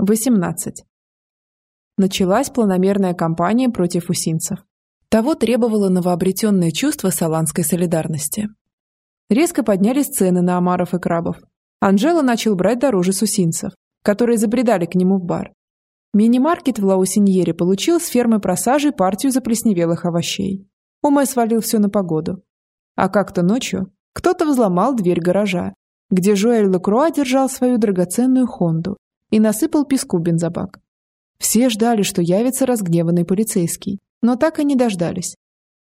18. Началась планомерная кампания против усинцев. Того требовало новообретенное чувство саланской солидарности. Резко поднялись цены на омаров и крабов. Анжела начал брать дороже сусинцев, которые забредали к нему в бар. Мини-маркет в Лаусиньере получил с фермы просажей партию заплесневелых овощей. Умэ свалил все на погоду. А как-то ночью кто-то взломал дверь гаража, где Жоэль Лекруа держал свою драгоценную Хонду и насыпал песку бензобак. Все ждали, что явится разгневанный полицейский, но так и не дождались.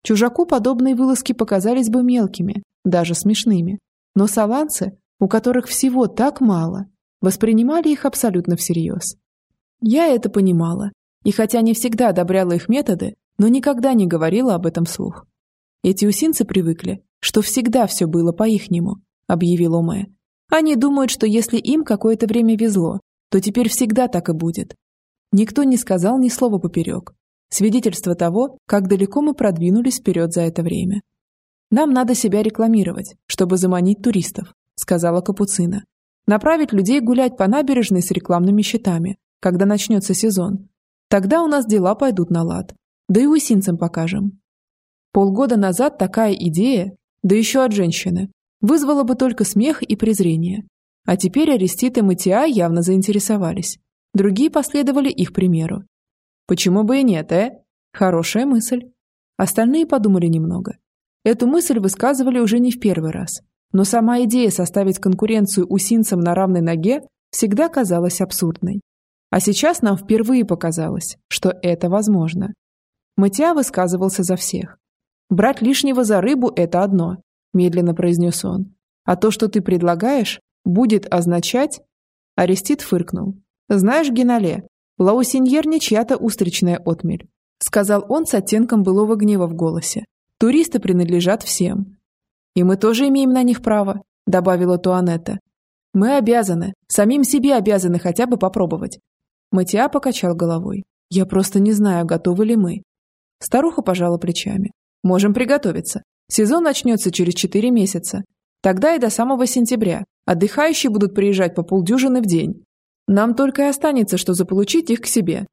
Чужаку подобные вылазки показались бы мелкими, даже смешными. Но саланцы, у которых всего так мало, воспринимали их абсолютно всерьез. Я это понимала, и хотя не всегда одобряла их методы, но никогда не говорила об этом вслух. Эти усинцы привыкли, что всегда все было по-ихнему, объявил Оме. Они думают, что если им какое-то время везло, то теперь всегда так и будет. Никто не сказал ни слова поперек. Свидетельство того, как далеко мы продвинулись вперед за это время. «Нам надо себя рекламировать, чтобы заманить туристов», сказала Капуцина. «Направить людей гулять по набережной с рекламными щитами, когда начнется сезон. Тогда у нас дела пойдут на лад. Да и усинцам покажем». Полгода назад такая идея, да еще от женщины, вызвала бы только смех и презрение. А теперь Арестит и Матиа явно заинтересовались. Другие последовали их примеру. Почему бы и нет, э? Хорошая мысль. Остальные подумали немного. Эту мысль высказывали уже не в первый раз. Но сама идея составить конкуренцию усинцам на равной ноге всегда казалась абсурдной. А сейчас нам впервые показалось, что это возможно. Матиа высказывался за всех. «Брать лишнего за рыбу – это одно», – медленно произнес он. «А то, что ты предлагаешь, будет означать...» Арестит фыркнул. «Знаешь, Генале, Лаусиньер не чья-то устричная отмель», сказал он с оттенком былого гнева в голосе. «Туристы принадлежат всем». «И мы тоже имеем на них право», добавила Туанетта. «Мы обязаны, самим себе обязаны хотя бы попробовать». Матиа покачал головой. «Я просто не знаю, готовы ли мы». Старуха пожала плечами. «Можем приготовиться. Сезон начнется через четыре месяца. Тогда и до самого сентября. Отдыхающие будут приезжать по полдюжины в день. Нам только и останется, что заполучить их к себе.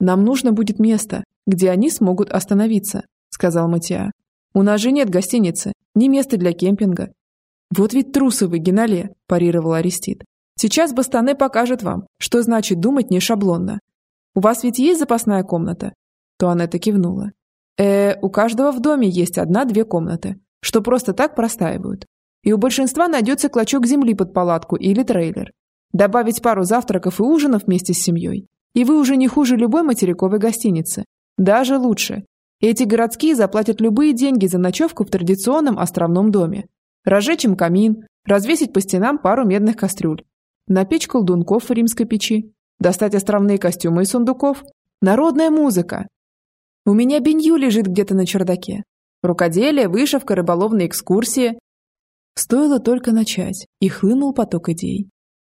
Нам нужно будет место, где они смогут остановиться, сказал Матиа. У нас же нет гостиницы, ни места для кемпинга. Вот ведь трусы вы, Генале, парировал Арестит. Сейчас Бастане покажет вам, что значит думать не шаблонно. У вас ведь есть запасная комната? Это кивнула. Э, у каждого в доме есть одна-две комнаты, что просто так простаивают и у большинства найдется клочок земли под палатку или трейлер. Добавить пару завтраков и ужинов вместе с семьей, и вы уже не хуже любой материковой гостиницы. Даже лучше. Эти городские заплатят любые деньги за ночевку в традиционном островном доме. Разжечь им камин, развесить по стенам пару медных кастрюль, напечь колдунков в римской печи, достать островные костюмы из сундуков, народная музыка. У меня бенью лежит где-то на чердаке. Рукоделие, вышивка, рыболовные экскурсии, Стоило только начать, и хлынул поток идей.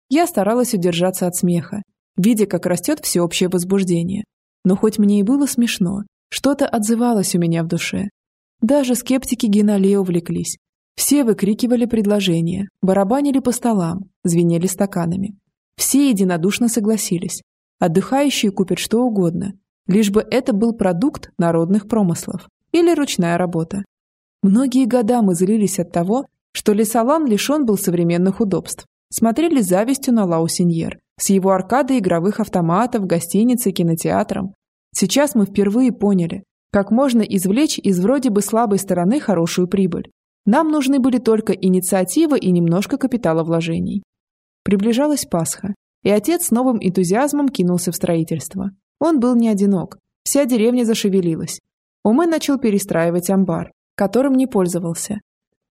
Я старалась удержаться от смеха, видя, как растет всеобщее возбуждение. Но хоть мне и было смешно, что-то отзывалось у меня в душе. Даже скептики Генале увлеклись. Все выкрикивали предложения, барабанили по столам, звенели стаканами. Все единодушно согласились. Отдыхающие купят что угодно, лишь бы это был продукт народных промыслов или ручная работа. Многие года мы злились от того, что Лесолан лишен был современных удобств. Смотрели завистью на Лаусиньер с его аркадой игровых автоматов, гостиницей, кинотеатром. Сейчас мы впервые поняли, как можно извлечь из вроде бы слабой стороны хорошую прибыль. Нам нужны были только инициатива и немножко капитала вложений. Приближалась Пасха, и отец с новым энтузиазмом кинулся в строительство. Он был не одинок, вся деревня зашевелилась. Умы начал перестраивать амбар, которым не пользовался,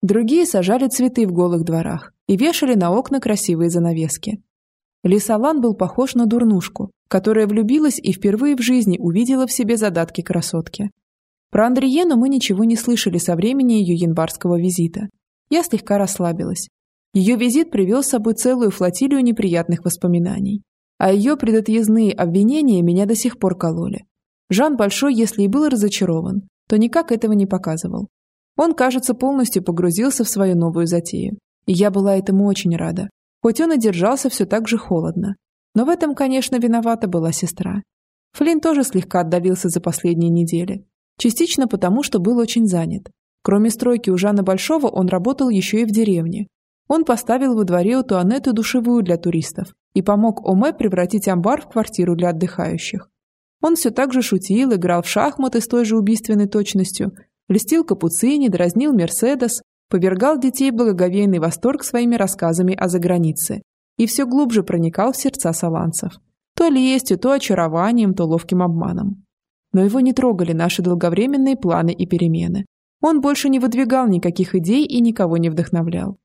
Другие сажали цветы в голых дворах и вешали на окна красивые занавески. Лисалан был похож на дурнушку, которая влюбилась и впервые в жизни увидела в себе задатки красотки. Про Андриену мы ничего не слышали со времени ее январского визита. Я слегка расслабилась. Ее визит привел с собой целую флотилию неприятных воспоминаний. А ее предотъездные обвинения меня до сих пор кололи. Жан Большой, если и был разочарован, то никак этого не показывал. Он, кажется, полностью погрузился в свою новую затею. И я была этому очень рада. Хоть он и держался все так же холодно. Но в этом, конечно, виновата была сестра. Флинн тоже слегка отдавился за последние недели. Частично потому, что был очень занят. Кроме стройки у Жана Большого, он работал еще и в деревне. Он поставил во дворе у Туанетты душевую для туристов и помог Оме превратить амбар в квартиру для отдыхающих. Он все так же шутил, играл в шахматы с той же убийственной точностью, листил капуцини, дразнил Мерседес, повергал детей благоговейный восторг своими рассказами о загранице и все глубже проникал в сердца саланцев. То лестью, то очарованием, то ловким обманом. Но его не трогали наши долговременные планы и перемены. Он больше не выдвигал никаких идей и никого не вдохновлял.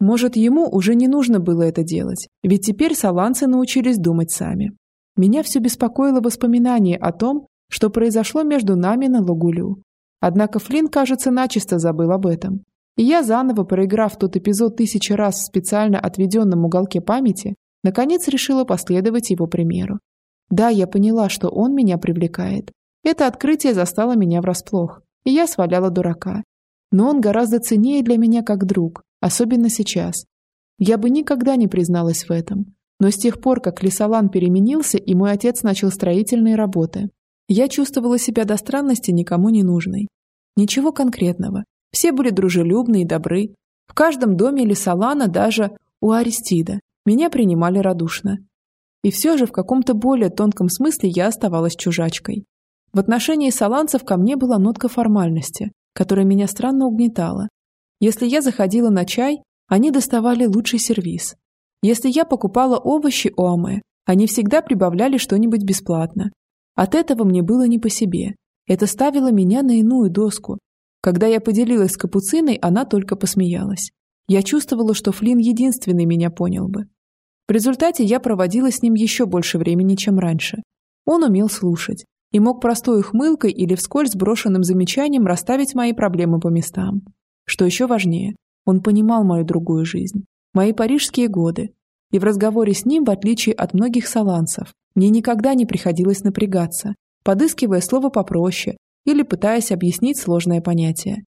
Может, ему уже не нужно было это делать, ведь теперь саланцы научились думать сами. Меня все беспокоило воспоминание о том, что произошло между нами на Логулю. Однако Флинн, кажется, начисто забыл об этом. И я, заново проиграв тот эпизод тысячи раз в специально отведенном уголке памяти, наконец решила последовать его примеру. Да, я поняла, что он меня привлекает. Это открытие застало меня врасплох, и я сваляла дурака. Но он гораздо ценнее для меня как друг, особенно сейчас. Я бы никогда не призналась в этом. Но с тех пор, как Лесолан переменился и мой отец начал строительные работы, я чувствовала себя до странности никому не нужной. Ничего конкретного. Все были дружелюбны и добры. В каждом доме Лесолана, даже у Аристида, меня принимали радушно. И все же в каком-то более тонком смысле я оставалась чужачкой. В отношении саланцев ко мне была нотка формальности, которая меня странно угнетала. Если я заходила на чай, они доставали лучший сервиз. Если я покупала овощи у Аме, они всегда прибавляли что-нибудь бесплатно. От этого мне было не по себе. Это ставило меня на иную доску. Когда я поделилась с Капуциной, она только посмеялась. Я чувствовала, что Флинн единственный меня понял бы. В результате я проводила с ним еще больше времени, чем раньше. Он умел слушать и мог простой ухмылкой или вскользь брошенным замечанием расставить мои проблемы по местам. Что еще важнее, он понимал мою другую жизнь, мои парижские годы. И в разговоре с ним, в отличие от многих саланцев, мне никогда не приходилось напрягаться, подыскивая слово попроще или пытаясь объяснить сложное понятие.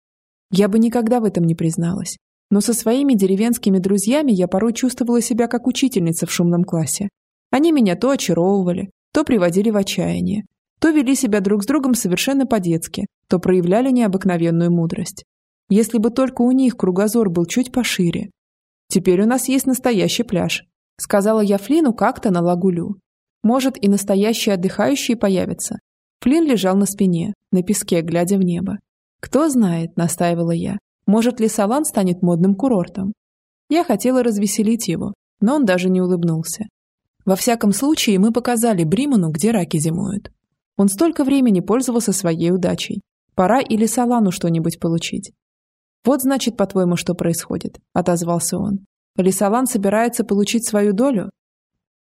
Я бы никогда в этом не призналась. Но со своими деревенскими друзьями я порой чувствовала себя как учительница в шумном классе. Они меня то очаровывали, то приводили в отчаяние, то вели себя друг с другом совершенно по-детски, то проявляли необыкновенную мудрость. Если бы только у них кругозор был чуть пошире. Теперь у нас есть настоящий пляж, сказала я Флину как-то на лагулю. Может, и настоящие отдыхающие появятся. Флин лежал на спине, на песке, глядя в небо. Кто знает, настаивала я, может ли Салан станет модным курортом. Я хотела развеселить его, но он даже не улыбнулся. Во всяком случае, мы показали Бриману, где раки зимуют. Он столько времени пользовался своей удачей. Пора или Салану что-нибудь получить. «Вот, значит, по-твоему, что происходит», — отозвался он. «Лисалан собирается получить свою долю?»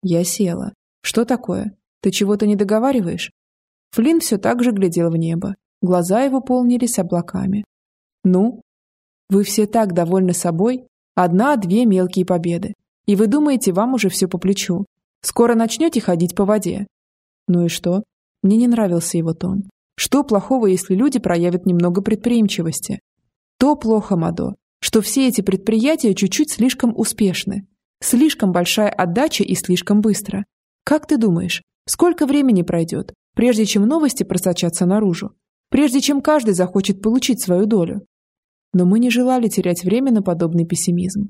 Я села. «Что такое? Ты чего-то не договариваешь?» Флинн все так же глядел в небо. Глаза его полнились облаками. «Ну? Вы все так довольны собой? Одна-две мелкие победы. И вы думаете, вам уже все по плечу. Скоро начнете ходить по воде». «Ну и что?» Мне не нравился его тон. «Что плохого, если люди проявят немного предприимчивости? То плохо, Мадо, что все эти предприятия чуть-чуть слишком успешны. Слишком большая отдача и слишком быстро. Как ты думаешь, сколько времени пройдет, прежде чем новости просочатся наружу? Прежде чем каждый захочет получить свою долю? Но мы не желали терять время на подобный пессимизм.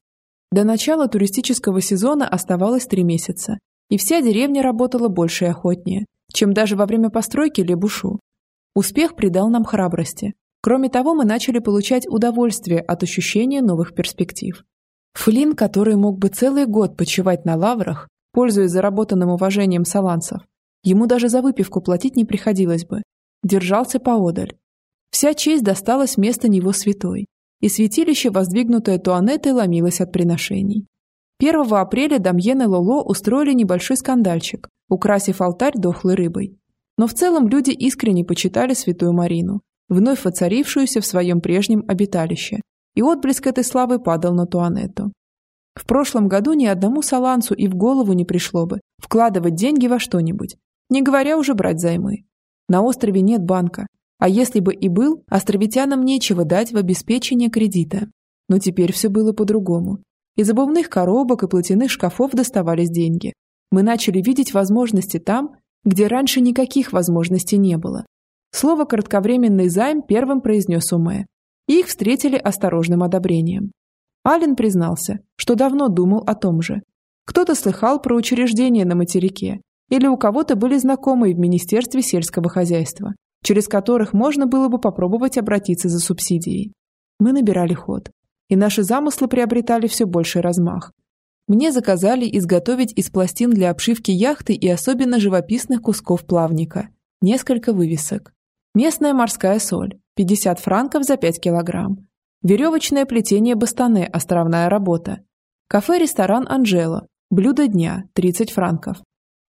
До начала туристического сезона оставалось три месяца, и вся деревня работала больше и охотнее, чем даже во время постройки Лебушу. Успех придал нам храбрости, Кроме того, мы начали получать удовольствие от ощущения новых перспектив. Флин, который мог бы целый год почивать на лаврах, пользуясь заработанным уважением саланцев, ему даже за выпивку платить не приходилось бы, держался поодаль. Вся честь досталась вместо него святой, и святилище, воздвигнутое Туанетой, ломилось от приношений. 1 апреля Дамьен и Лоло устроили небольшой скандальчик, украсив алтарь дохлой рыбой. Но в целом люди искренне почитали святую Марину, вновь воцарившуюся в своем прежнем обиталище, и отблеск этой славы падал на Туанетту. В прошлом году ни одному саланцу и в голову не пришло бы вкладывать деньги во что-нибудь, не говоря уже брать займы. На острове нет банка, а если бы и был, островитянам нечего дать в обеспечение кредита. Но теперь все было по-другому. Из обувных коробок и платяных шкафов доставались деньги. Мы начали видеть возможности там, где раньше никаких возможностей не было. Слово «кратковременный займ» первым произнес Уме, и их встретили осторожным одобрением. Ален признался, что давно думал о том же. Кто-то слыхал про учреждения на материке, или у кого-то были знакомые в Министерстве сельского хозяйства, через которых можно было бы попробовать обратиться за субсидией. Мы набирали ход, и наши замыслы приобретали все больший размах. Мне заказали изготовить из пластин для обшивки яхты и особенно живописных кусков плавника несколько вывесок. Местная морская соль – 50 франков за 5 килограмм. Веревочное плетение бастане – островная работа. Кафе-ресторан «Анжела» – блюдо дня – 30 франков.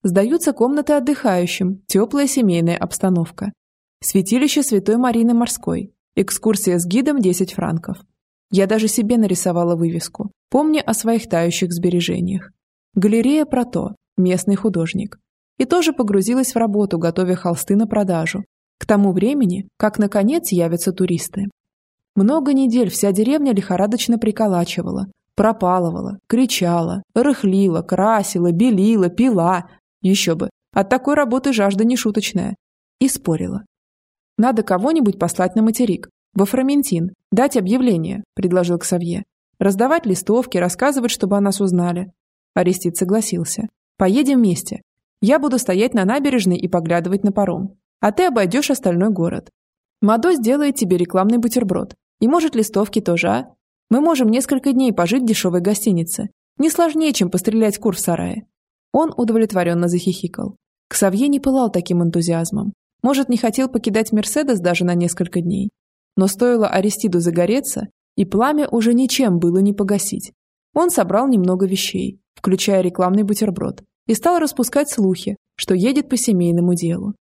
Сдаются комнаты отдыхающим, теплая семейная обстановка. Святилище Святой Марины Морской. Экскурсия с гидом 10 франков. Я даже себе нарисовала вывеску, помня о своих тающих сбережениях. Галерея Прото, местный художник. И тоже погрузилась в работу, готовя холсты на продажу. К тому времени, как наконец явятся туристы. Много недель вся деревня лихорадочно приколачивала, пропалывала, кричала, рыхлила, красила, белила, пила. Еще бы, от такой работы жажда нешуточная. И спорила. Надо кого-нибудь послать на материк, во Фроментин, дать объявление, предложил Ксавье. Раздавать листовки, рассказывать, чтобы о нас узнали. Арестит согласился. Поедем вместе. Я буду стоять на набережной и поглядывать на паром. А ты обойдешь остальной город. Мадо сделает тебе рекламный бутерброд. И может листовки тоже, а? Мы можем несколько дней пожить в дешевой гостинице. Не сложнее, чем пострелять кур в сарае. Он удовлетворенно захихикал. Ксавье не пылал таким энтузиазмом. Может, не хотел покидать Мерседес даже на несколько дней. Но стоило Аристиду загореться, и пламя уже ничем было не погасить. Он собрал немного вещей, включая рекламный бутерброд, и стал распускать слухи, что едет по семейному делу.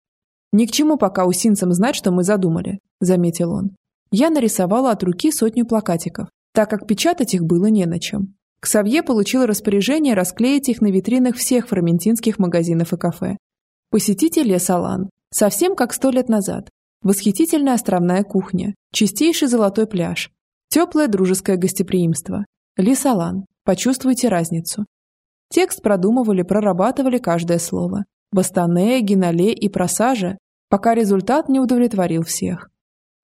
«Ни к чему пока усинцам знать, что мы задумали», – заметил он. Я нарисовала от руки сотню плакатиков, так как печатать их было не на чем. Ксавье получил распоряжение расклеить их на витринах всех фроментинских магазинов и кафе. Посетите лес Алан, Совсем как сто лет назад. Восхитительная островная кухня, чистейший золотой пляж, теплое дружеское гостеприимство. Лисалан. Почувствуйте разницу. Текст продумывали, прорабатывали каждое слово. Бастане, Генале и Просажа, пока результат не удовлетворил всех.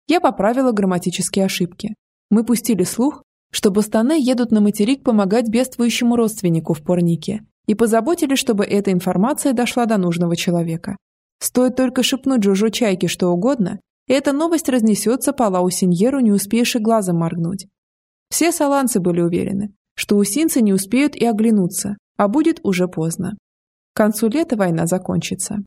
Я поправила грамматические ошибки. Мы пустили слух, что Бастане едут на материк помогать бедствующему родственнику в Порнике и позаботились, чтобы эта информация дошла до нужного человека. Стоит только шепнуть Джужо Чайке что угодно, и эта новость разнесется по Лаусиньеру, не успеешь и глазом моргнуть. Все саланцы были уверены, что усинцы не успеют и оглянуться, а будет уже поздно. К концу лета война закончится.